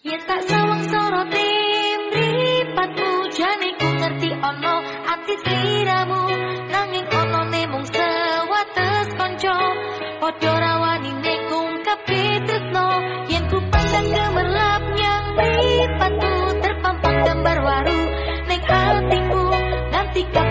Ya tak sawang soroti mripatmu jane ku ngerti ono ati tiramu. Nanging ono nemung sewa sewates kanca padha rawani ne ngungkepi tresno yen ku pandang gemerlap nyang terpampang gambar waru. Ning atiku nanti kamu